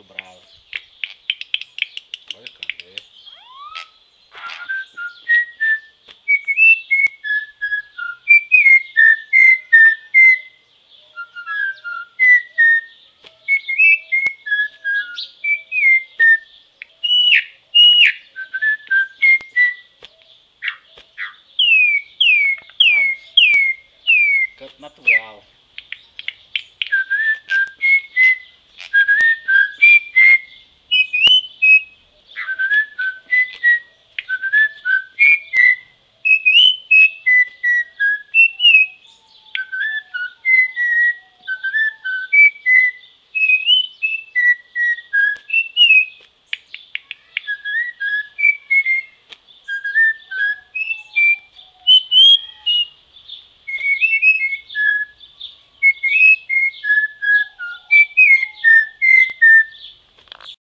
muito bravo. Olha o? Vamos. Canto natural.